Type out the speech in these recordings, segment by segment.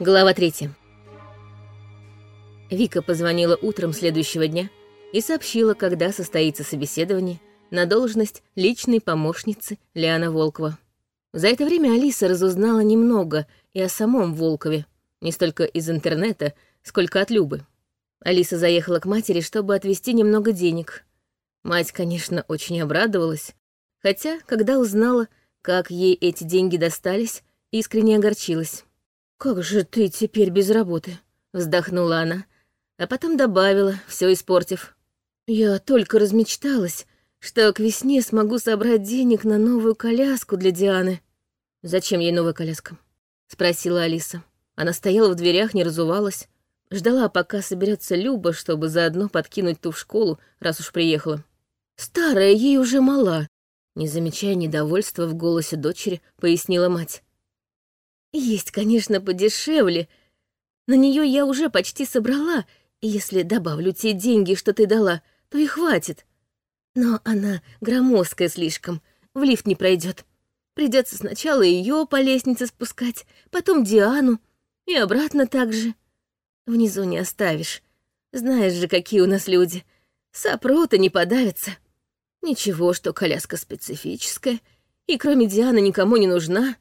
Глава третья. Вика позвонила утром следующего дня и сообщила, когда состоится собеседование на должность личной помощницы Лиана Волкова. За это время Алиса разузнала немного и о самом Волкове, не столько из интернета, сколько от Любы. Алиса заехала к матери, чтобы отвезти немного денег. Мать, конечно, очень обрадовалась, хотя, когда узнала, как ей эти деньги достались, искренне огорчилась. «Как же ты теперь без работы?» — вздохнула она, а потом добавила, все испортив. «Я только размечталась, что к весне смогу собрать денег на новую коляску для Дианы». «Зачем ей новая коляска?» — спросила Алиса. Она стояла в дверях, не разувалась, ждала, пока соберется Люба, чтобы заодно подкинуть ту в школу, раз уж приехала. «Старая ей уже мала», — не замечая недовольства в голосе дочери, пояснила мать. Есть, конечно, подешевле. На нее я уже почти собрала, и если добавлю те деньги, что ты дала, то и хватит. Но она громоздкая слишком, в лифт не пройдет. Придется сначала ее по лестнице спускать, потом Диану, и обратно так же. Внизу не оставишь. Знаешь же, какие у нас люди. Сопрут и не подавятся. Ничего, что коляска специфическая, и кроме Дианы никому не нужна.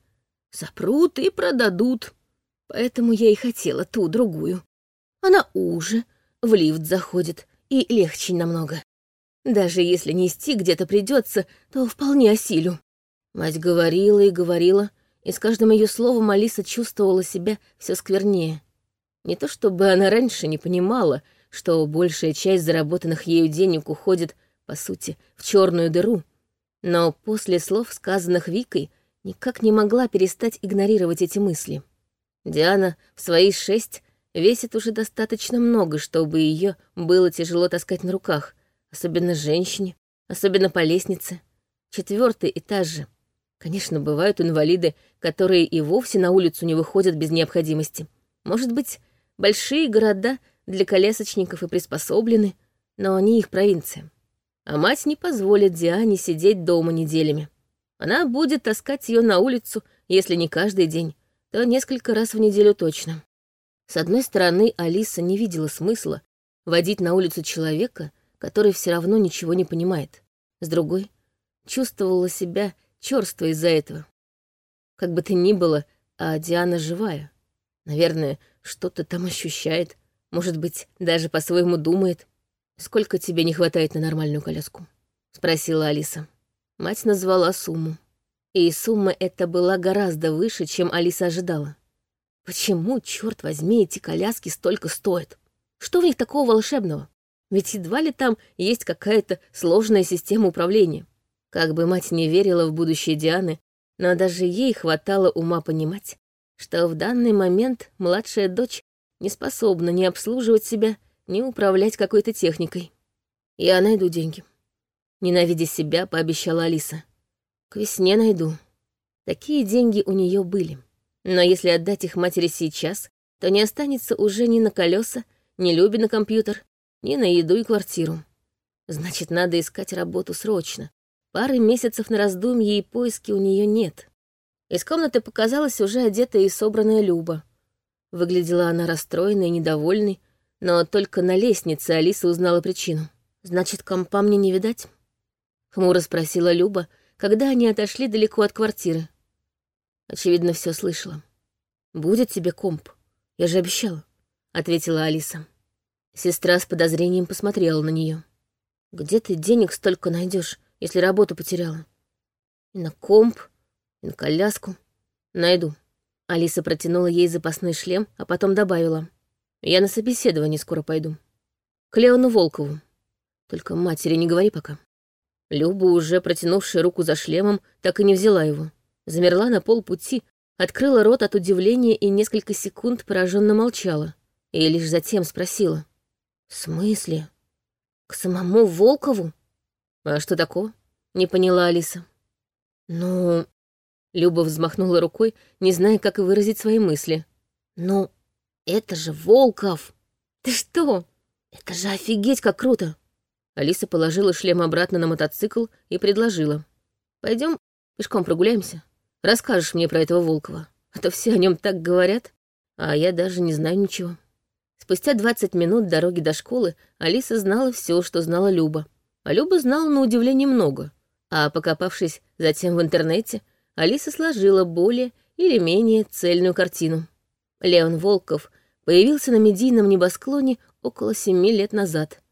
Запрут и продадут. Поэтому я и хотела ту другую. Она уже, в лифт заходит, и легче намного. Даже если нести где-то придется, то вполне осилю. Мать говорила и говорила, и с каждым ее словом Алиса чувствовала себя все сквернее. Не то чтобы она раньше не понимала, что большая часть заработанных ею денег уходит, по сути, в черную дыру, но после слов, сказанных Викой, никак не могла перестать игнорировать эти мысли. Диана в свои шесть весит уже достаточно много, чтобы ее было тяжело таскать на руках, особенно женщине, особенно по лестнице. Четвертый этаж же. Конечно, бывают инвалиды, которые и вовсе на улицу не выходят без необходимости. Может быть, большие города для колясочников и приспособлены, но они их провинция. А мать не позволит Диане сидеть дома неделями. Она будет таскать ее на улицу, если не каждый день, то несколько раз в неделю точно. С одной стороны, Алиса не видела смысла водить на улицу человека, который все равно ничего не понимает. С другой, чувствовала себя черство из-за этого. Как бы то ни было, а Диана живая. Наверное, что-то там ощущает, может быть, даже по-своему думает. «Сколько тебе не хватает на нормальную коляску?» — спросила Алиса. Мать назвала сумму. И сумма эта была гораздо выше, чем Алиса ожидала. Почему, черт возьми, эти коляски столько стоят? Что в них такого волшебного? Ведь едва ли там есть какая-то сложная система управления. Как бы мать не верила в будущее Дианы, но даже ей хватало ума понимать, что в данный момент младшая дочь не способна ни обслуживать себя, ни управлять какой-то техникой. Я найду деньги. Ненавидя себя, пообещала Алиса. К весне найду. Такие деньги у нее были. Но если отдать их матери сейчас, то не останется уже ни на колеса, ни люби на компьютер, ни на еду и квартиру. Значит, надо искать работу срочно. Пары месяцев на раздумье и поиски у нее нет. Из комнаты показалась уже одетая и собранная Люба. Выглядела она расстроенной и недовольной, но только на лестнице Алиса узнала причину. «Значит, компа мне не видать?» Хмуро спросила Люба, когда они отошли далеко от квартиры. Очевидно, все слышала. «Будет тебе комп. Я же обещала», — ответила Алиса. Сестра с подозрением посмотрела на нее. «Где ты денег столько найдешь, если работу потеряла?» «И на комп, и на коляску. Найду». Алиса протянула ей запасной шлем, а потом добавила. «Я на собеседование скоро пойду. К Леону Волкову. Только матери не говори пока». Люба, уже протянувшая руку за шлемом, так и не взяла его. Замерла на полпути, открыла рот от удивления и несколько секунд пораженно молчала. И лишь затем спросила. «В смысле? К самому Волкову?» «А что такого?» — не поняла Алиса. «Ну...» Люба взмахнула рукой, не зная, как выразить свои мысли. «Ну, это же Волков! Ты что? Это же офигеть как круто! Алиса положила шлем обратно на мотоцикл и предложила. Пойдем пешком прогуляемся. Расскажешь мне про этого Волкова. А то все о нем так говорят. а я даже не знаю ничего. Спустя 20 минут дороги до школы Алиса знала все, что знала Люба. А Люба знала на удивление много. А покопавшись затем в интернете, Алиса сложила более или менее цельную картину. Леон Волков появился на медийном небосклоне около семи лет назад.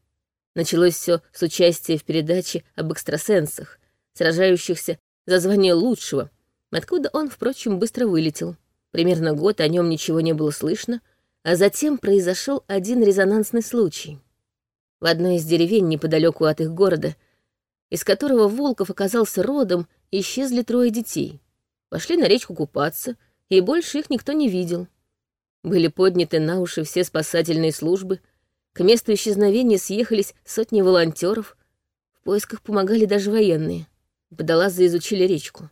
Началось все с участия в передаче об экстрасенсах, сражающихся за звание лучшего, откуда он, впрочем, быстро вылетел. Примерно год о нем ничего не было слышно, а затем произошел один резонансный случай. В одной из деревень неподалеку от их города, из которого Волков оказался родом, исчезли трое детей. Пошли на речку купаться, и больше их никто не видел. Были подняты на уши все спасательные службы, к месту исчезновения съехались сотни волонтеров, в поисках помогали даже военные. Водолазы изучили речку.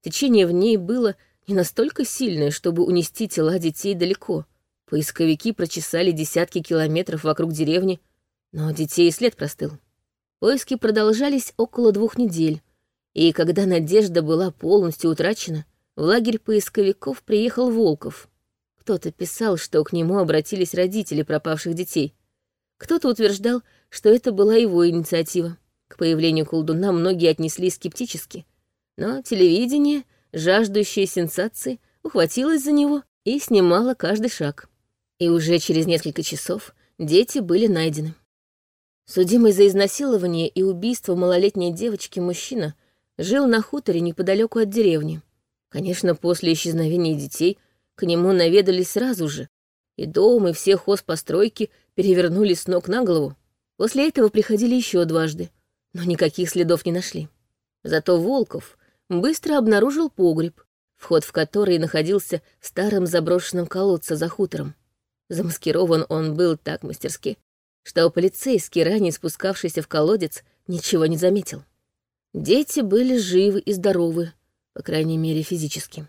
Течение в ней было не настолько сильное, чтобы унести тела детей далеко. Поисковики прочесали десятки километров вокруг деревни, но детей след простыл. Поиски продолжались около двух недель, и когда надежда была полностью утрачена, в лагерь поисковиков приехал Волков. Кто-то писал, что к нему обратились родители пропавших детей. Кто-то утверждал, что это была его инициатива. К появлению колдуна многие отнеслись скептически, но телевидение, жаждущее сенсации, ухватилось за него и снимало каждый шаг. И уже через несколько часов дети были найдены. Судимый за изнасилование и убийство малолетней девочки мужчина жил на хуторе неподалеку от деревни. Конечно, после исчезновения детей к нему наведались сразу же, и дом, и все хозпостройки перевернули с ног на голову. После этого приходили еще дважды, но никаких следов не нашли. Зато Волков быстро обнаружил погреб, вход в который находился в старом заброшенном колодце за хутором. Замаскирован он был так мастерски, что полицейский, ранее спускавшийся в колодец, ничего не заметил. Дети были живы и здоровы, по крайней мере, физически.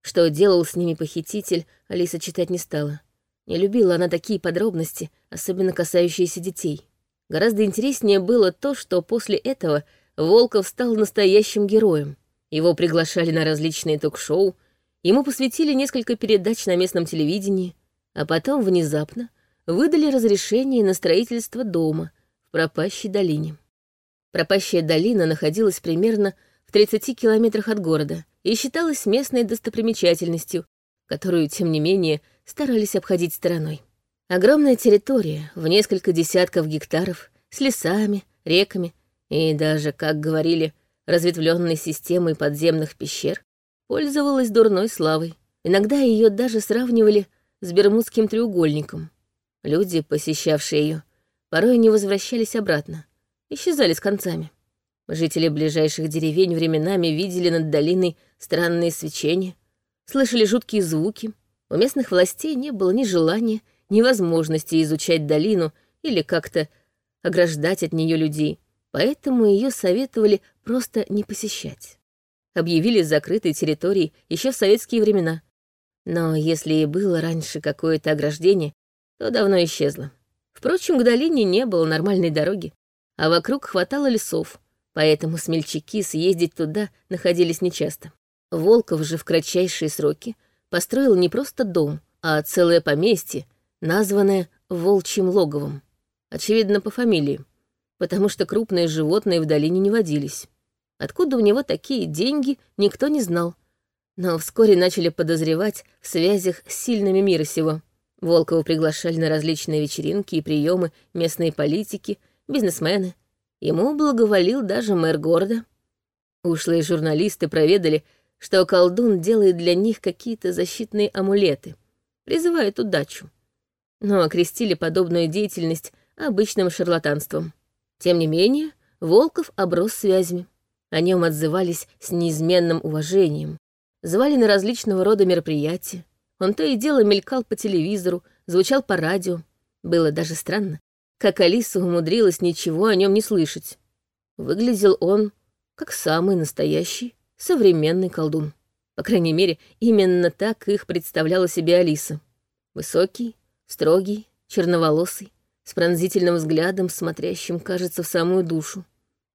Что делал с ними похититель, Алиса читать не стала. Не любила она такие подробности, особенно касающиеся детей. Гораздо интереснее было то, что после этого Волков стал настоящим героем. Его приглашали на различные ток-шоу, ему посвятили несколько передач на местном телевидении, а потом внезапно выдали разрешение на строительство дома в пропащей долине. Пропащая долина находилась примерно в 30 километрах от города и считалась местной достопримечательностью, которую, тем не менее, старались обходить стороной. Огромная территория в несколько десятков гектаров с лесами, реками и даже, как говорили, разветвленной системой подземных пещер пользовалась дурной славой. Иногда ее даже сравнивали с Бермудским треугольником. Люди, посещавшие ее, порой не возвращались обратно, исчезали с концами. Жители ближайших деревень временами видели над долиной странные свечения, слышали жуткие звуки. У местных властей не было ни желания, ни возможности изучать долину или как-то ограждать от нее людей, поэтому ее советовали просто не посещать. Объявили закрытой территорией еще в советские времена. Но если и было раньше какое-то ограждение, то давно исчезло. Впрочем, к долине не было нормальной дороги, а вокруг хватало лесов, поэтому смельчаки съездить туда находились нечасто. Волков же в кратчайшие сроки построил не просто дом, а целое поместье, названное Волчьим логовом. Очевидно, по фамилии, потому что крупные животные в долине не водились. Откуда у него такие деньги, никто не знал. Но вскоре начали подозревать в связях с сильными мира сего. Волкова приглашали на различные вечеринки и приемы местные политики, бизнесмены. Ему благоволил даже мэр города. Ушлые журналисты проведали, что колдун делает для них какие-то защитные амулеты, призывает удачу. Но окрестили подобную деятельность обычным шарлатанством. Тем не менее, Волков оброс связями. О нем отзывались с неизменным уважением, звали на различного рода мероприятия. Он то и дело мелькал по телевизору, звучал по радио. Было даже странно, как Алиса умудрилась ничего о нем не слышать. Выглядел он как самый настоящий современный колдун. По крайней мере, именно так их представляла себе Алиса. Высокий, строгий, черноволосый, с пронзительным взглядом, смотрящим, кажется, в самую душу.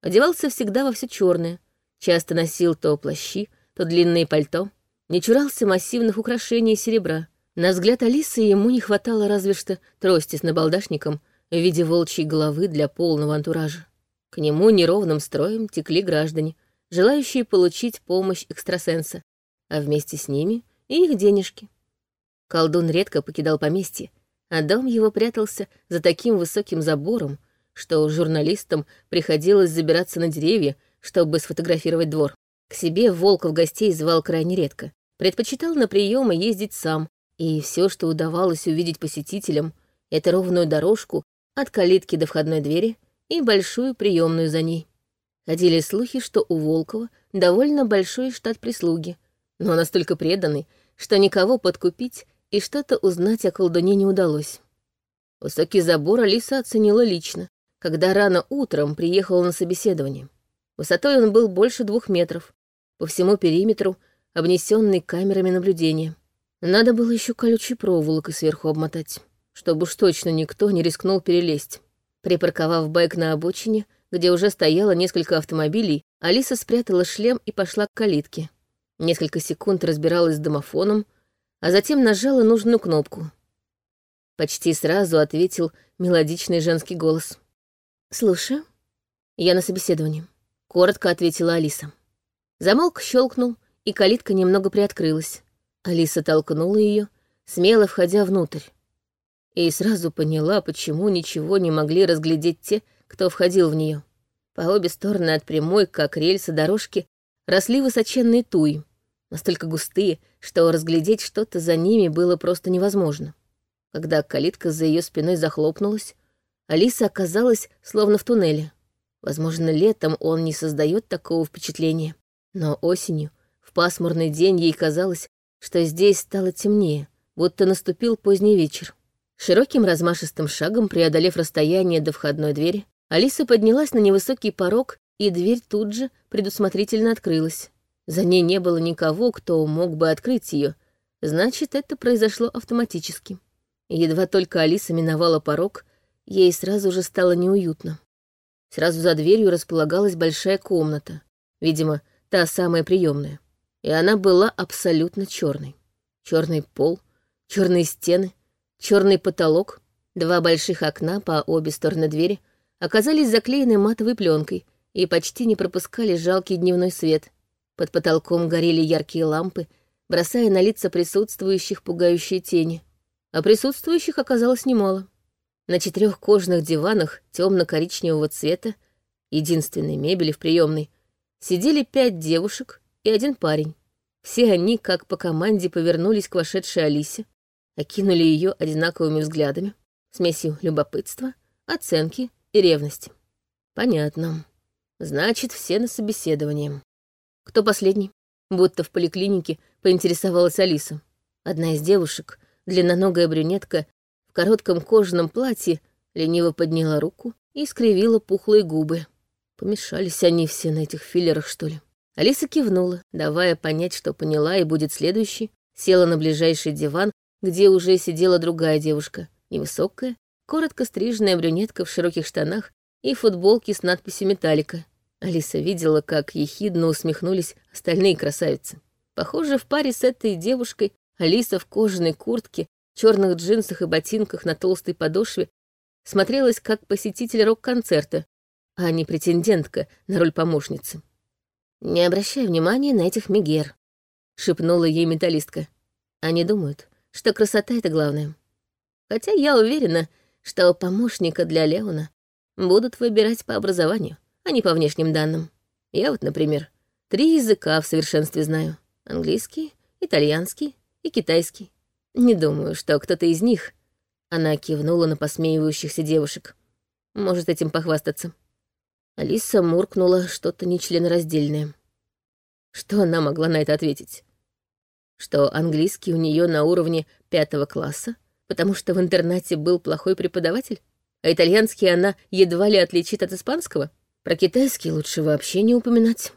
Одевался всегда во все черное, часто носил то плащи, то длинные пальто, не чурался массивных украшений серебра, На взгляд Алисы ему не хватало разве что трости с набалдашником в виде волчьей головы для полного антуража. К нему неровным строем текли граждане, желающие получить помощь экстрасенса, а вместе с ними и их денежки. Колдун редко покидал поместье, а дом его прятался за таким высоким забором, что журналистам приходилось забираться на деревья, чтобы сфотографировать двор. К себе Волков гостей звал крайне редко. Предпочитал на приемы ездить сам, и все, что удавалось увидеть посетителям, это ровную дорожку от калитки до входной двери и большую приемную за ней. Ходили слухи, что у Волкова довольно большой штат прислуги, но настолько преданный, что никого подкупить и что-то узнать о колдуне не удалось. Высокий забор Алиса оценила лично, когда рано утром приехала на собеседование. Высотой он был больше двух метров, по всему периметру, обнесенный камерами наблюдения. Надо было еще колючей проволокой сверху обмотать, чтобы уж точно никто не рискнул перелезть. Припарковав байк на обочине, где уже стояло несколько автомобилей, Алиса спрятала шлем и пошла к калитке. Несколько секунд разбиралась с домофоном, а затем нажала нужную кнопку. Почти сразу ответил мелодичный женский голос. «Слушаю. Я на собеседовании», — коротко ответила Алиса. Замолк щелкнул, и калитка немного приоткрылась. Алиса толкнула ее, смело входя внутрь. И сразу поняла, почему ничего не могли разглядеть те, кто входил в нее. По обе стороны от прямой, как рельсы дорожки, росли высоченные туи, настолько густые, что разглядеть что-то за ними было просто невозможно. Когда калитка за ее спиной захлопнулась, Алиса оказалась словно в туннеле. Возможно, летом он не создает такого впечатления, но осенью, в пасмурный день, ей казалось, что здесь стало темнее, будто наступил поздний вечер. Широким размашистым шагом, преодолев расстояние до входной двери, Алиса поднялась на невысокий порог, и дверь тут же предусмотрительно открылась. За ней не было никого, кто мог бы открыть ее. Значит, это произошло автоматически. Едва только Алиса миновала порог, ей сразу же стало неуютно. Сразу за дверью располагалась большая комната, видимо, та самая приемная, и она была абсолютно черной. Черный пол, черные стены, черный потолок, два больших окна по обе стороны двери оказались заклеены матовой пленкой и почти не пропускали жалкий дневной свет. Под потолком горели яркие лампы, бросая на лица присутствующих пугающие тени а присутствующих оказалось немало. На четырех кожаных диванах темно-коричневого цвета, единственной мебели в приемной, сидели пять девушек и один парень. Все они, как по команде, повернулись к вошедшей Алисе, окинули ее одинаковыми взглядами, смесью любопытства, оценки и ревности. Понятно. Значит, все на собеседовании. Кто последний? Будто в поликлинике поинтересовалась Алиса. Одна из девушек, Длинноногая брюнетка в коротком кожаном платье лениво подняла руку и скривила пухлые губы. Помешались они все на этих филлерах, что ли. Алиса кивнула, давая понять, что поняла и будет следующий, села на ближайший диван, где уже сидела другая девушка, невысокая, коротко стриженная брюнетка в широких штанах и футболке с надписью «Металлика». Алиса видела, как ехидно усмехнулись остальные красавицы. Похоже, в паре с этой девушкой Алиса в кожаной куртке, черных джинсах и ботинках на толстой подошве смотрелась как посетитель рок-концерта, а не претендентка на роль помощницы. «Не обращай внимания на этих мигер», — шепнула ей металлистка. «Они думают, что красота — это главное. Хотя я уверена, что помощника для Леона будут выбирать по образованию, а не по внешним данным. Я вот, например, три языка в совершенстве знаю. Английский, итальянский, и китайский. Не думаю, что кто-то из них...» Она кивнула на посмеивающихся девушек. «Может этим похвастаться». Алиса муркнула что-то нечленораздельное. Что она могла на это ответить? Что английский у нее на уровне пятого класса, потому что в интернате был плохой преподаватель? А итальянский она едва ли отличит от испанского? Про китайский лучше вообще не упоминать.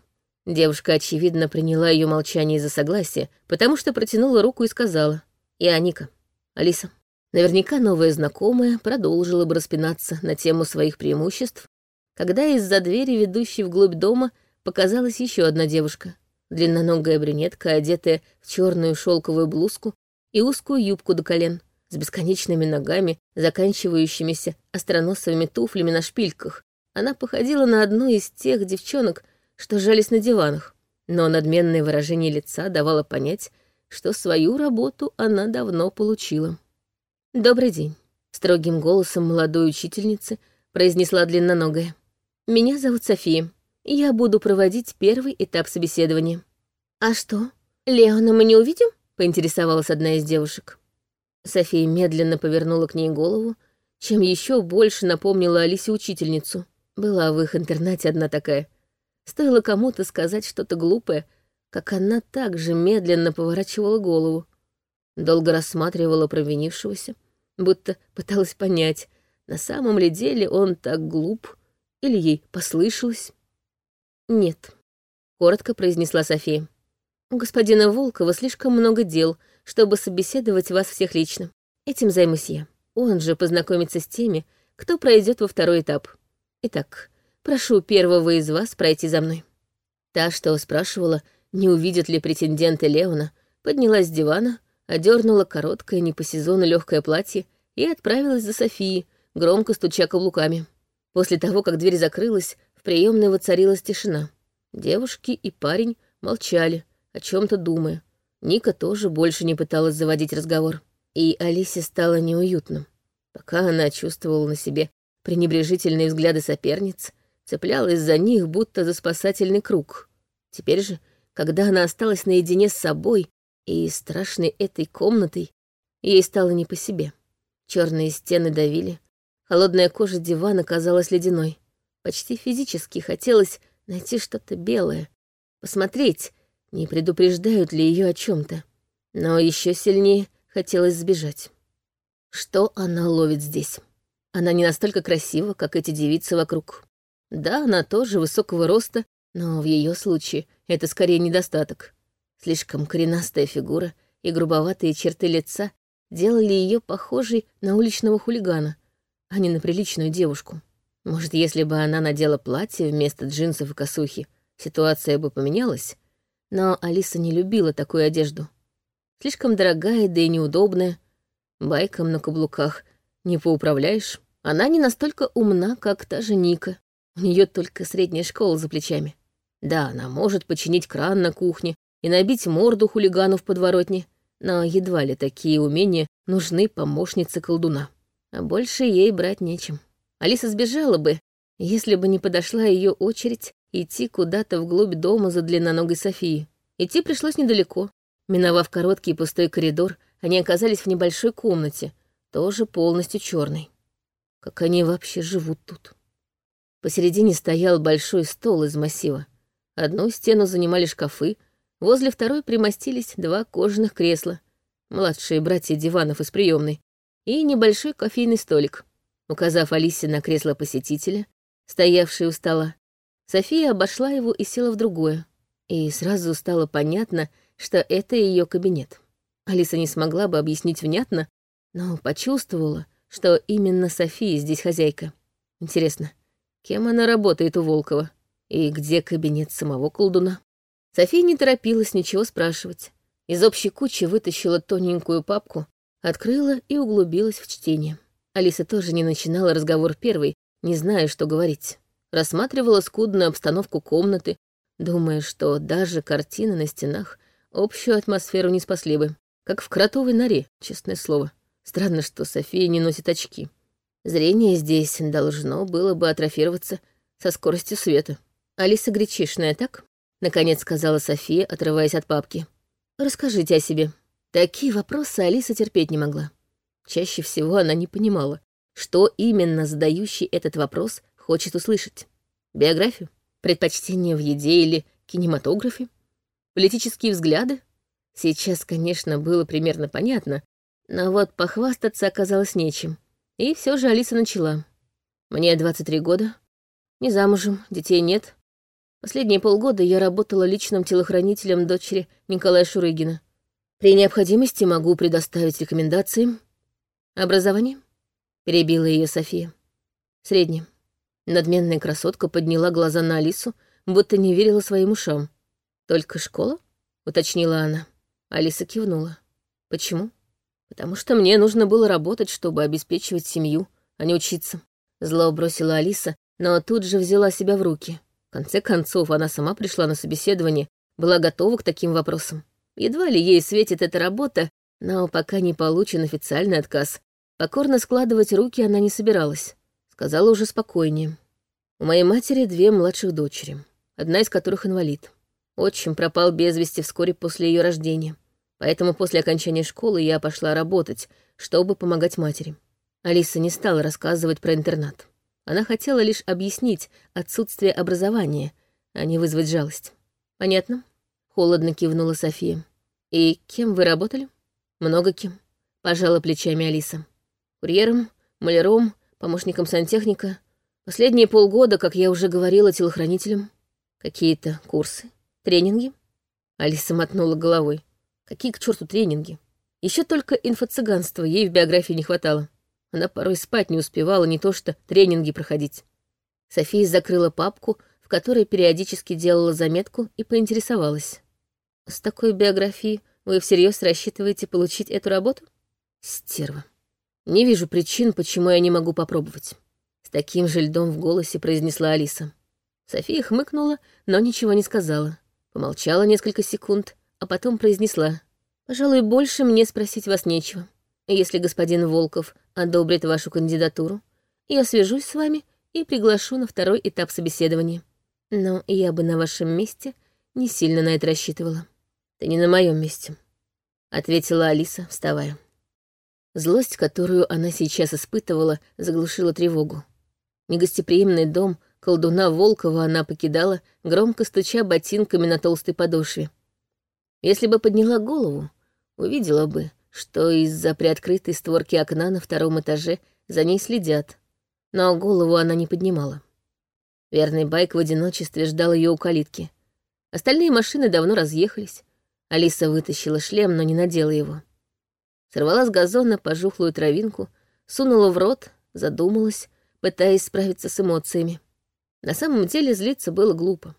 Девушка, очевидно, приняла ее молчание за согласие, потому что протянула руку и сказала. «Я Ника. Алиса». Наверняка новая знакомая продолжила бы распинаться на тему своих преимуществ, когда из-за двери, ведущей вглубь дома, показалась еще одна девушка. Длинноногая брюнетка, одетая в черную шелковую блузку и узкую юбку до колен, с бесконечными ногами, заканчивающимися остроносовыми туфлями на шпильках. Она походила на одну из тех девчонок, что жались на диванах, но надменное выражение лица давало понять, что свою работу она давно получила. «Добрый день», — строгим голосом молодой учительницы произнесла длинноногая. «Меня зовут София. Я буду проводить первый этап собеседования». «А что, Леона мы не увидим?» — поинтересовалась одна из девушек. София медленно повернула к ней голову, чем еще больше напомнила Алисе учительницу. Была в их интернате одна такая. Стоило кому-то сказать что-то глупое, как она также медленно поворачивала голову. Долго рассматривала провинившегося, будто пыталась понять, на самом ли деле он так глуп или ей послышалось. «Нет», — коротко произнесла София. «У господина Волкова слишком много дел, чтобы собеседовать вас всех лично. Этим займусь я. Он же познакомится с теми, кто пройдет во второй этап. Итак, прошу первого из вас пройти за мной». Та, что спрашивала, не увидит ли претенденты Леона, поднялась с дивана, одернула короткое не по сезону легкое платье и отправилась за Софией, громко стуча каблуками. После того, как дверь закрылась, в приемной воцарилась тишина. Девушки и парень молчали, о чем то думая. Ника тоже больше не пыталась заводить разговор. И Алисе стало неуютно. Пока она чувствовала на себе пренебрежительные взгляды соперниц, цеплялась за них, будто за спасательный круг. Теперь же, когда она осталась наедине с собой и страшной этой комнатой, ей стало не по себе. Черные стены давили, холодная кожа дивана казалась ледяной. Почти физически хотелось найти что-то белое, посмотреть, не предупреждают ли ее о чем-то. Но еще сильнее хотелось сбежать. Что она ловит здесь? Она не настолько красива, как эти девицы вокруг. Да, она тоже высокого роста, но в ее случае это скорее недостаток. Слишком коренастая фигура и грубоватые черты лица делали ее похожей на уличного хулигана, а не на приличную девушку. Может, если бы она надела платье вместо джинсов и косухи, ситуация бы поменялась? Но Алиса не любила такую одежду. Слишком дорогая, да и неудобная. Байком на каблуках не поуправляешь. Она не настолько умна, как та же Ника. У нее только средняя школа за плечами. Да, она может починить кран на кухне и набить морду хулигану в подворотне, но едва ли такие умения нужны помощнице колдуна. А больше ей брать нечем. Алиса сбежала бы, если бы не подошла ее очередь идти куда-то вглубь дома за длинноногой Софией. Идти пришлось недалеко. Миновав короткий пустой коридор, они оказались в небольшой комнате, тоже полностью черной. Как они вообще живут тут? Посередине стоял большой стол из массива. Одну стену занимали шкафы, возле второй примостились два кожаных кресла, младшие братья диванов из приемной, и небольшой кофейный столик. Указав Алисе на кресло посетителя, стоявшее у стола, София обошла его и села в другое. И сразу стало понятно, что это ее кабинет. Алиса не смогла бы объяснить внятно, но почувствовала, что именно София здесь хозяйка. Интересно, кем она работает у Волкова? И где кабинет самого колдуна? София не торопилась ничего спрашивать. Из общей кучи вытащила тоненькую папку, открыла и углубилась в чтение. Алиса тоже не начинала разговор первой, не зная, что говорить. Рассматривала скудную обстановку комнаты, думая, что даже картины на стенах общую атмосферу не спасли бы. Как в кротовой норе, честное слово. Странно, что София не носит очки. Зрение здесь должно было бы атрофироваться со скоростью света. «Алиса Гречишная, так?» — наконец сказала София, отрываясь от папки. «Расскажите о себе». Такие вопросы Алиса терпеть не могла. Чаще всего она не понимала, что именно задающий этот вопрос хочет услышать. Биографию? Предпочтение в еде или кинематографе? Политические взгляды? Сейчас, конечно, было примерно понятно, но вот похвастаться оказалось нечем. И все же Алиса начала. Мне 23 года, не замужем, детей нет. Последние полгода я работала личным телохранителем дочери Николая Шурыгина. При необходимости могу предоставить рекомендации, «Образование?» — перебила ее София. «Среднее». Надменная красотка подняла глаза на Алису, будто не верила своим ушам. «Только школа?» — уточнила она. Алиса кивнула. «Почему?» Потому что мне нужно было работать, чтобы обеспечивать семью, а не учиться. Зло бросила Алиса, но тут же взяла себя в руки. В конце концов, она сама пришла на собеседование, была готова к таким вопросам. Едва ли ей светит эта работа, но пока не получен официальный отказ, покорно складывать руки она не собиралась. Сказала уже спокойнее. У моей матери две младших дочери, одна из которых инвалид. Отчим пропал без вести вскоре после ее рождения. Поэтому после окончания школы я пошла работать, чтобы помогать матери. Алиса не стала рассказывать про интернат. Она хотела лишь объяснить отсутствие образования, а не вызвать жалость. «Понятно?» — холодно кивнула София. «И кем вы работали?» «Много кем», — пожала плечами Алиса. «Курьером, маляром, помощником сантехника. Последние полгода, как я уже говорила, телохранителем. Какие-то курсы, тренинги?» Алиса мотнула головой. Какие к черту тренинги? Еще только инфо-цыганства ей в биографии не хватало. Она порой спать не успевала, не то что тренинги проходить. София закрыла папку, в которой периодически делала заметку и поинтересовалась. «С такой биографией вы всерьез рассчитываете получить эту работу?» «Стерва. Не вижу причин, почему я не могу попробовать». С таким же льдом в голосе произнесла Алиса. София хмыкнула, но ничего не сказала. Помолчала несколько секунд, а потом произнесла. «Пожалуй, больше мне спросить вас нечего. Если господин Волков одобрит вашу кандидатуру, я свяжусь с вами и приглашу на второй этап собеседования. Но я бы на вашем месте не сильно на это рассчитывала». «Ты не на моем месте», — ответила Алиса, вставая. Злость, которую она сейчас испытывала, заглушила тревогу. Негостеприимный дом колдуна Волкова она покидала, громко стуча ботинками на толстой подошве. Если бы подняла голову, увидела бы, что из-за приоткрытой створки окна на втором этаже за ней следят. Но голову она не поднимала. Верный байк в одиночестве ждал ее у калитки. Остальные машины давно разъехались. Алиса вытащила шлем, но не надела его. Сорвала с газона пожухлую травинку, сунула в рот, задумалась, пытаясь справиться с эмоциями. На самом деле злиться было глупо.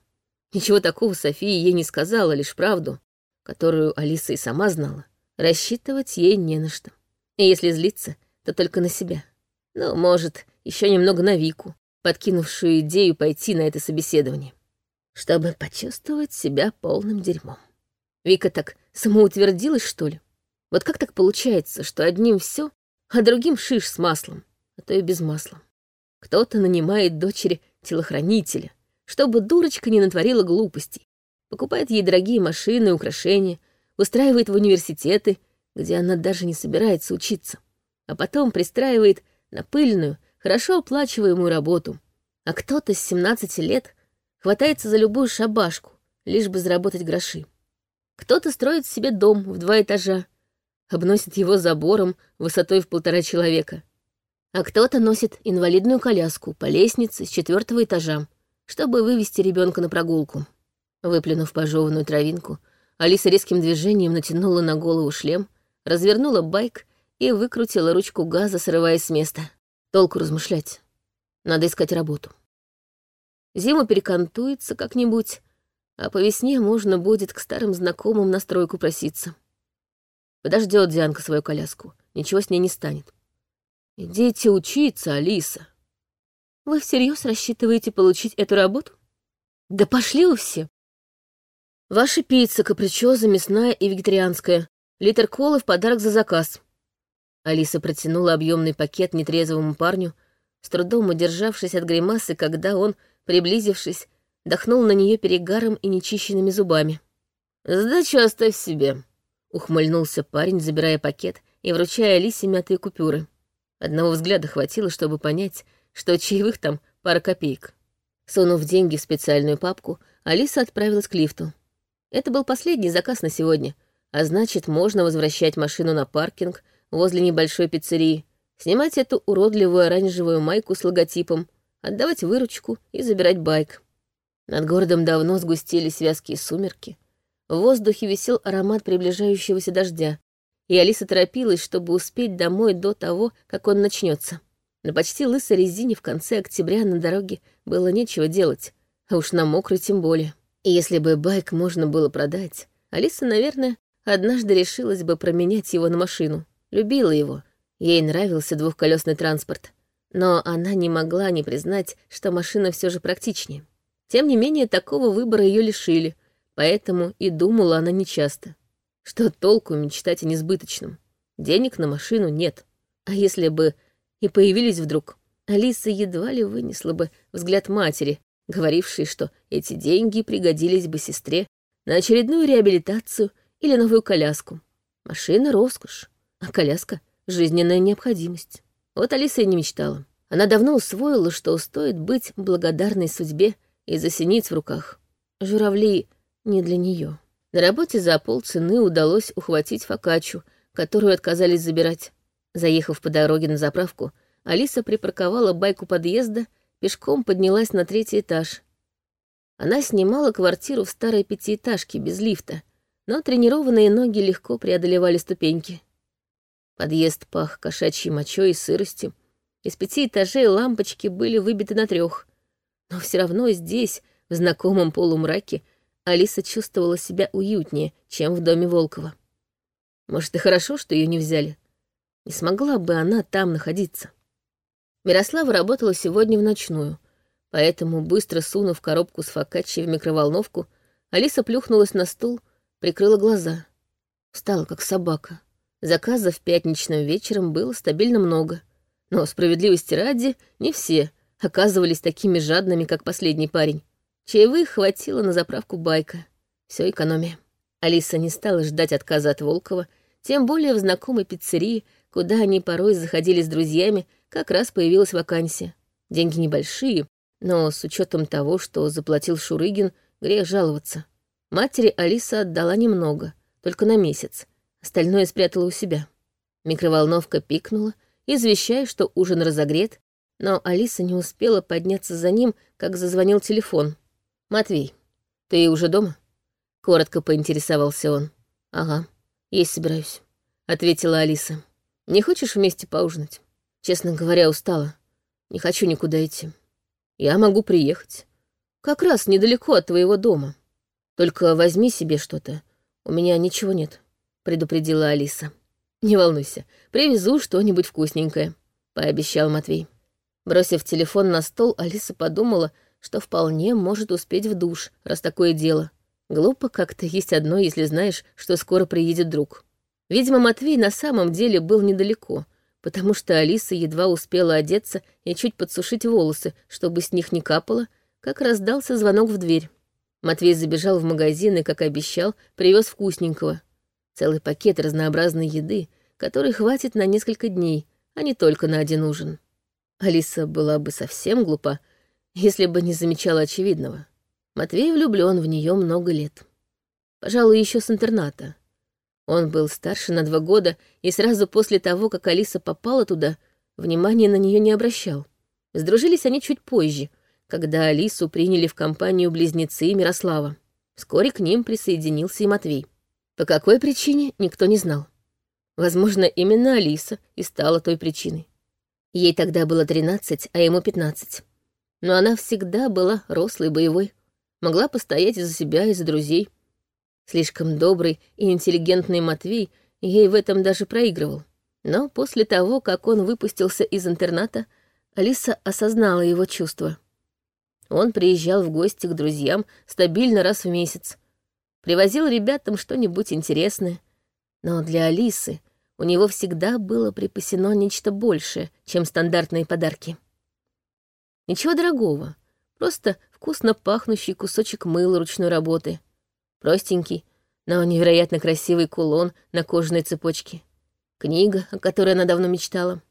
Ничего такого София ей не сказала, лишь правду которую Алиса и сама знала, рассчитывать ей не на что. И если злиться, то только на себя. Ну, может, еще немного на Вику, подкинувшую идею пойти на это собеседование, чтобы почувствовать себя полным дерьмом. Вика так самоутвердилась, что ли? Вот как так получается, что одним все, а другим шиш с маслом, а то и без масла? Кто-то нанимает дочери телохранителя, чтобы дурочка не натворила глупостей, покупает ей дорогие машины, украшения, устраивает в университеты, где она даже не собирается учиться, а потом пристраивает на пыльную, хорошо оплачиваемую работу. А кто-то с 17 лет хватается за любую шабашку, лишь бы заработать гроши. Кто-то строит себе дом в два этажа, обносит его забором высотой в полтора человека. А кто-то носит инвалидную коляску по лестнице с четвертого этажа, чтобы вывести ребенка на прогулку. Выплюнув пожеванную травинку, Алиса резким движением натянула на голову шлем, развернула байк и выкрутила ручку газа, срываясь с места. Толку размышлять. Надо искать работу. Зима перекантуется как-нибудь, а по весне можно будет к старым знакомым на стройку проситься. Подождет Дианка свою коляску, ничего с ней не станет. Идите учиться, Алиса. Вы всерьез рассчитываете получить эту работу? Да пошли вы все. Ваша пицца, капричоза, мясная и вегетарианская. Литр колы в подарок за заказ. Алиса протянула объемный пакет нетрезвому парню, с трудом удержавшись от гримасы, когда он, приблизившись, дохнул на нее перегаром и нечищенными зубами. «Сдачу оставь себе», — ухмыльнулся парень, забирая пакет и вручая Алисе мятые купюры. Одного взгляда хватило, чтобы понять, что чаевых там пара копеек. Сунув деньги в специальную папку, Алиса отправилась к лифту. Это был последний заказ на сегодня, а значит, можно возвращать машину на паркинг возле небольшой пиццерии, снимать эту уродливую оранжевую майку с логотипом, отдавать выручку и забирать байк. Над городом давно сгустились вязкие сумерки. В воздухе висел аромат приближающегося дождя, и Алиса торопилась, чтобы успеть домой до того, как он начнется. На почти лысой резине в конце октября на дороге было нечего делать, а уж на мокрой тем более. И если бы байк можно было продать, Алиса, наверное, однажды решилась бы променять его на машину. Любила его, ей нравился двухколесный транспорт. Но она не могла не признать, что машина все же практичнее. Тем не менее, такого выбора ее лишили, поэтому и думала она нечасто. Что толку мечтать о несбыточном? Денег на машину нет. А если бы и появились вдруг, Алиса едва ли вынесла бы взгляд матери, говорившей, что эти деньги пригодились бы сестре на очередную реабилитацию или новую коляску. Машина — роскошь, а коляска — жизненная необходимость. Вот Алиса и не мечтала. Она давно усвоила, что стоит быть благодарной судьбе из-за синиц в руках. Журавли не для нее. На работе за полцены удалось ухватить фокачу, которую отказались забирать. Заехав по дороге на заправку, Алиса припарковала байку подъезда, пешком поднялась на третий этаж. Она снимала квартиру в старой пятиэтажке без лифта, но тренированные ноги легко преодолевали ступеньки. Подъезд пах кошачьей мочой и сыростью. Из пяти этажей лампочки были выбиты на трех. Но все равно здесь, в знакомом полумраке, Алиса чувствовала себя уютнее, чем в доме Волкова. Может, и хорошо, что ее не взяли. Не смогла бы она там находиться. Мирослава работала сегодня в ночную, поэтому, быстро сунув коробку с фокаччи в микроволновку, Алиса плюхнулась на стул, прикрыла глаза. Стала как собака. Заказов пятничным вечером было стабильно много. Но, справедливости ради, не все оказывались такими жадными, как последний парень. Чаевых хватило на заправку байка. Все экономия. Алиса не стала ждать отказа от Волкова, тем более в знакомой пиццерии, куда они порой заходили с друзьями, как раз появилась вакансия. Деньги небольшие, но с учетом того, что заплатил Шурыгин, грех жаловаться. Матери Алиса отдала немного, только на месяц. Остальное спрятала у себя. Микроволновка пикнула, извещая, что ужин разогрет, но Алиса не успела подняться за ним, как зазвонил телефон. «Матвей, ты уже дома?» Коротко поинтересовался он. «Ага, есть собираюсь», — ответила Алиса. «Не хочешь вместе поужинать?» «Честно говоря, устала. Не хочу никуда идти. Я могу приехать. Как раз недалеко от твоего дома. Только возьми себе что-то. У меня ничего нет», — предупредила Алиса. «Не волнуйся, привезу что-нибудь вкусненькое», — пообещал Матвей. Бросив телефон на стол, Алиса подумала, что вполне может успеть в душ, раз такое дело. Глупо как-то есть одно, если знаешь, что скоро приедет друг. Видимо, Матвей на самом деле был недалеко, потому что Алиса едва успела одеться и чуть подсушить волосы, чтобы с них не капало, как раздался звонок в дверь. Матвей забежал в магазин и, как обещал, привез вкусненького. Целый пакет разнообразной еды, который хватит на несколько дней, а не только на один ужин. Алиса была бы совсем глупа, если бы не замечала очевидного. Матвей влюблен в нее много лет. Пожалуй, еще с интерната. Он был старше на два года, и сразу после того, как Алиса попала туда, внимания на нее не обращал. Сдружились они чуть позже, когда Алису приняли в компанию близнецы Мирослава. Вскоре к ним присоединился и Матвей. По какой причине, никто не знал. Возможно, именно Алиса и стала той причиной. Ей тогда было 13, а ему 15. Но она всегда была рослой, боевой могла постоять за себя и за друзей. Слишком добрый и интеллигентный Матвей ей в этом даже проигрывал. Но после того, как он выпустился из интерната, Алиса осознала его чувства. Он приезжал в гости к друзьям стабильно раз в месяц, привозил ребятам что-нибудь интересное. Но для Алисы у него всегда было припасено нечто большее, чем стандартные подарки. Ничего дорогого, просто вкусно пахнущий кусочек мыла ручной работы. Простенький, но невероятно красивый кулон на кожаной цепочке. Книга, о которой она давно мечтала.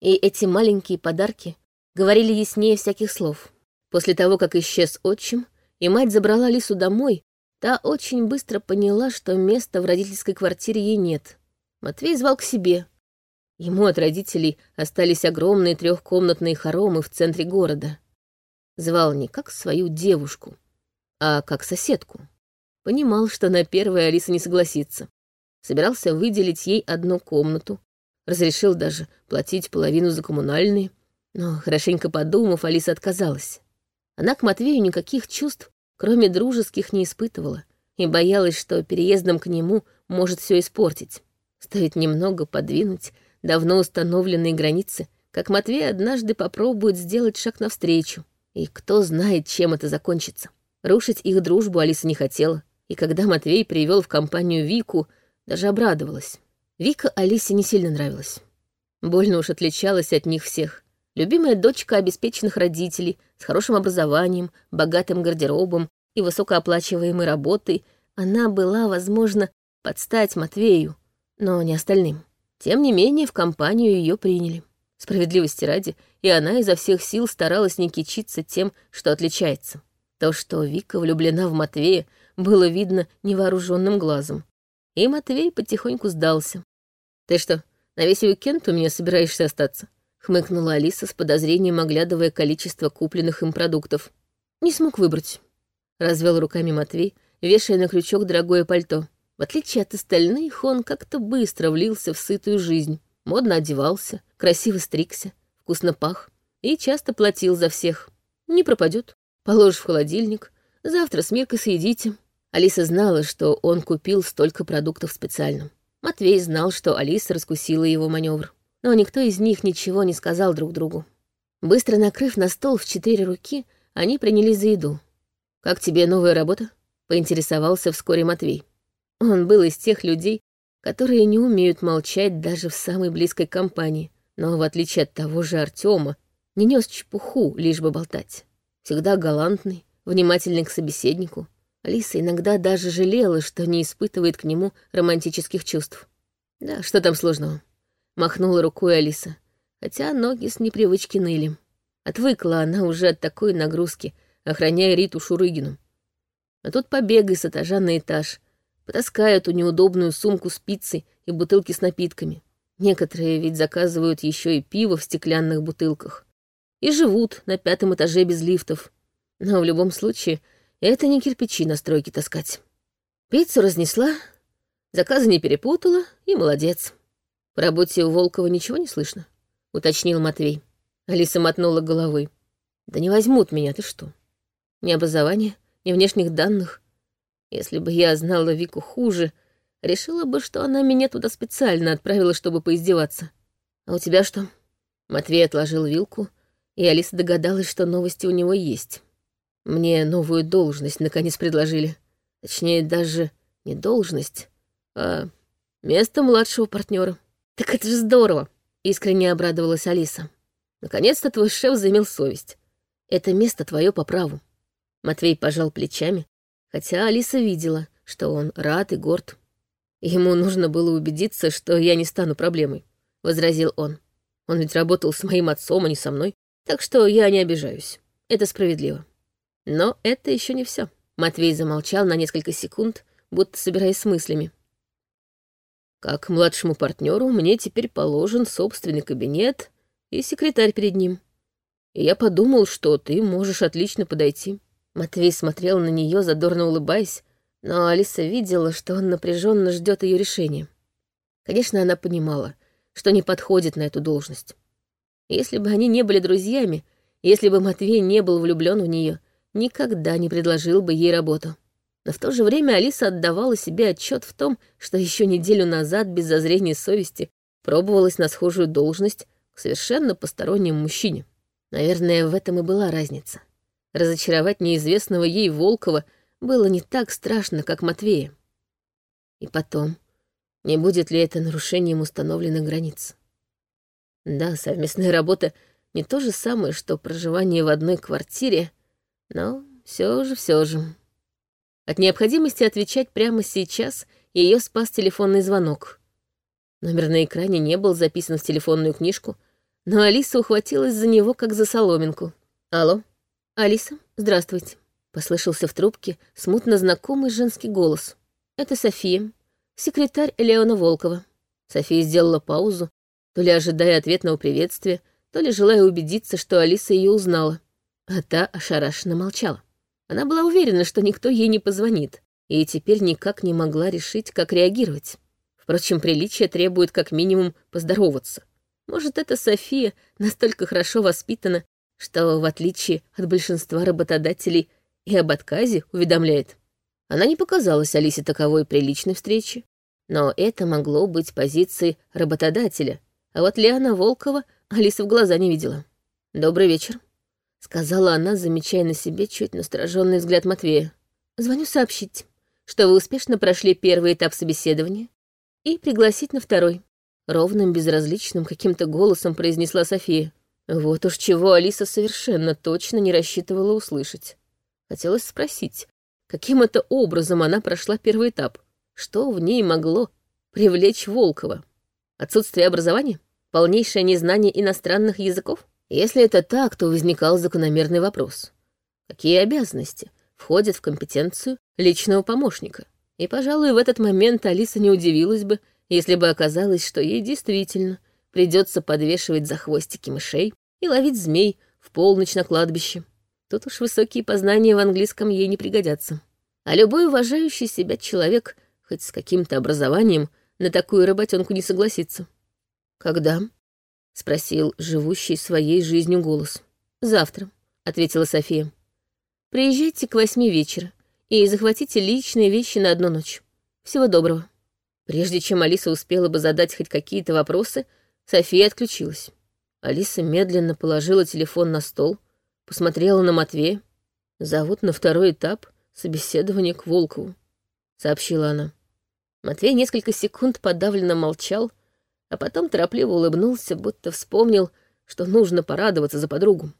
И эти маленькие подарки говорили яснее всяких слов. После того, как исчез отчим, и мать забрала Лису домой, та очень быстро поняла, что места в родительской квартире ей нет. Матвей звал к себе. Ему от родителей остались огромные трехкомнатные хоромы в центре города. Звал не как свою девушку, а как соседку. Понимал, что на первое Алиса не согласится. Собирался выделить ей одну комнату, разрешил даже платить половину за коммунальные, но, хорошенько подумав, Алиса отказалась. Она к Матвею никаких чувств, кроме дружеских, не испытывала и боялась, что переездом к нему может все испортить. Стоит немного подвинуть давно установленные границы, как Матвей однажды попробует сделать шаг навстречу. И кто знает, чем это закончится. Рушить их дружбу Алиса не хотела. И когда Матвей привел в компанию Вику, даже обрадовалась. Вика Алисе не сильно нравилась. Больно уж отличалась от них всех. Любимая дочка обеспеченных родителей, с хорошим образованием, богатым гардеробом и высокооплачиваемой работой, она была, возможно, под стать Матвею, но не остальным. Тем не менее, в компанию ее приняли. Справедливости ради, и она изо всех сил старалась не кичиться тем, что отличается. То, что Вика влюблена в Матвея, было видно невооруженным глазом. И Матвей потихоньку сдался. «Ты что, на весь уикенд у меня собираешься остаться?» — хмыкнула Алиса с подозрением, оглядывая количество купленных им продуктов. «Не смог выбрать», — развел руками Матвей, вешая на крючок дорогое пальто. В отличие от остальных, он как-то быстро влился в сытую жизнь. Модно одевался, красиво стригся, вкусно пах и часто платил за всех. Не пропадет. Положишь в холодильник. Завтра с Миркой съедите. Алиса знала, что он купил столько продуктов специально. Матвей знал, что Алиса раскусила его маневр. Но никто из них ничего не сказал друг другу. Быстро накрыв на стол в четыре руки, они принялись за еду. «Как тебе новая работа?» — поинтересовался вскоре Матвей. Он был из тех людей, которые не умеют молчать даже в самой близкой компании, но, в отличие от того же Артема, не нес чепуху, лишь бы болтать. Всегда галантный, внимательный к собеседнику. Алиса иногда даже жалела, что не испытывает к нему романтических чувств. «Да, что там сложного?» — махнула рукой Алиса, хотя ноги с непривычки ныли. Отвыкла она уже от такой нагрузки, охраняя Риту Шурыгину. А тут побегай с этажа на этаж, потаскай эту неудобную сумку с пиццей и бутылки с напитками. Некоторые ведь заказывают еще и пиво в стеклянных бутылках. И живут на пятом этаже без лифтов. Но в любом случае, это не кирпичи на стройке таскать. Пиццу разнесла, заказы не перепутала, и молодец. По работе у Волкова ничего не слышно, уточнил Матвей. Алиса мотнула головой. Да не возьмут меня, ты что? Ни образования, ни внешних данных, если бы я знала Вику хуже, решила бы, что она меня туда специально отправила, чтобы поиздеваться. А у тебя что? Матвей отложил вилку, и Алиса догадалась, что новости у него есть. Мне новую должность наконец предложили. Точнее, даже не должность, а место младшего партнера. Так это же здорово! Искренне обрадовалась Алиса. Наконец-то твой шеф заимел совесть. Это место твое по праву. Матвей пожал плечами, хотя Алиса видела, что он рад и горд. Ему нужно было убедиться, что я не стану проблемой, — возразил он. Он ведь работал с моим отцом, а не со мной, так что я не обижаюсь. Это справедливо. Но это еще не все. Матвей замолчал на несколько секунд, будто собираясь с мыслями. Как младшему партнеру мне теперь положен собственный кабинет и секретарь перед ним. И я подумал, что ты можешь отлично подойти. Матвей смотрел на нее, задорно улыбаясь, но Алиса видела, что он напряженно ждет ее решения. Конечно, она понимала, что не подходит на эту должность. Если бы они не были друзьями, если бы Матвей не был влюблен в нее, никогда не предложил бы ей работу. Но в то же время Алиса отдавала себе отчет в том, что еще неделю назад без зазрения совести пробовалась на схожую должность к совершенно постороннему мужчине. Наверное, в этом и была разница. Разочаровать неизвестного ей Волкова было не так страшно, как Матвея. И потом, не будет ли это нарушением установленных границ? Да, совместная работа не то же самое, что проживание в одной квартире, но все же, все же. От необходимости отвечать прямо сейчас ее спас телефонный звонок. Номер на экране не был записан в телефонную книжку, но Алиса ухватилась за него, как за соломинку. «Алло?» «Алиса, здравствуйте», — послышался в трубке смутно знакомый женский голос. «Это София, секретарь Леона Волкова». София сделала паузу, то ли ожидая ответного приветствия, то ли желая убедиться, что Алиса ее узнала. А та ошарашенно молчала. Она была уверена, что никто ей не позвонит, и теперь никак не могла решить, как реагировать. Впрочем, приличие требует как минимум поздороваться. Может, эта София настолько хорошо воспитана, что, в отличие от большинства работодателей, и об отказе уведомляет. Она не показалась Алисе таковой приличной встречи. Но это могло быть позицией работодателя, а вот Лиана Волкова Алиса в глаза не видела. «Добрый вечер», — сказала она, замечая на себе чуть настороженный взгляд Матвея. «Звоню сообщить, что вы успешно прошли первый этап собеседования и пригласить на второй». Ровным, безразличным каким-то голосом произнесла София. Вот уж чего Алиса совершенно точно не рассчитывала услышать. Хотелось спросить, каким это образом она прошла первый этап? Что в ней могло привлечь Волкова? Отсутствие образования? Полнейшее незнание иностранных языков? Если это так, то возникал закономерный вопрос. Какие обязанности входят в компетенцию личного помощника? И, пожалуй, в этот момент Алиса не удивилась бы, если бы оказалось, что ей действительно придется подвешивать за хвостики мышей и ловить змей в полночь на кладбище. Тут уж высокие познания в английском ей не пригодятся. А любой уважающий себя человек, хоть с каким-то образованием, на такую работенку не согласится. «Когда?» — спросил живущий своей жизнью голос. «Завтра», — ответила София. «Приезжайте к восьми вечера и захватите личные вещи на одну ночь. Всего доброго». Прежде чем Алиса успела бы задать хоть какие-то вопросы, София отключилась. Алиса медленно положила телефон на стол, посмотрела на Матвея. «Зовут на второй этап собеседования к Волкову», — сообщила она. Матвей несколько секунд подавленно молчал, а потом торопливо улыбнулся, будто вспомнил, что нужно порадоваться за подругу.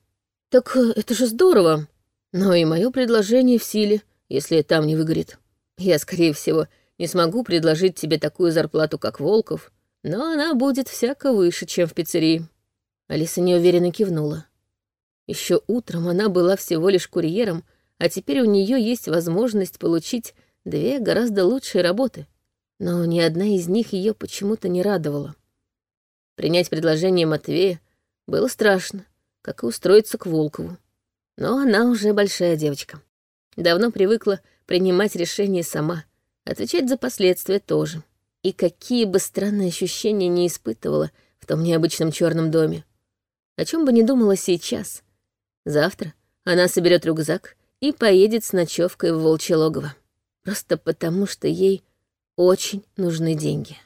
«Так э, это же здорово! Но и мое предложение в силе, если там не выгорит. Я, скорее всего, не смогу предложить тебе такую зарплату, как Волков, но она будет всяко выше, чем в пиццерии». Алиса неуверенно кивнула. Еще утром она была всего лишь курьером, а теперь у нее есть возможность получить две гораздо лучшие работы. Но ни одна из них ее почему-то не радовала. Принять предложение Матвея было страшно, как и устроиться к Волкову. Но она уже большая девочка. Давно привыкла принимать решения сама — Отвечать за последствия тоже. И какие бы странные ощущения не испытывала в том необычном черном доме. О чем бы ни думала сейчас. Завтра она соберет рюкзак и поедет с ночевкой в волчье логово. Просто потому, что ей очень нужны деньги.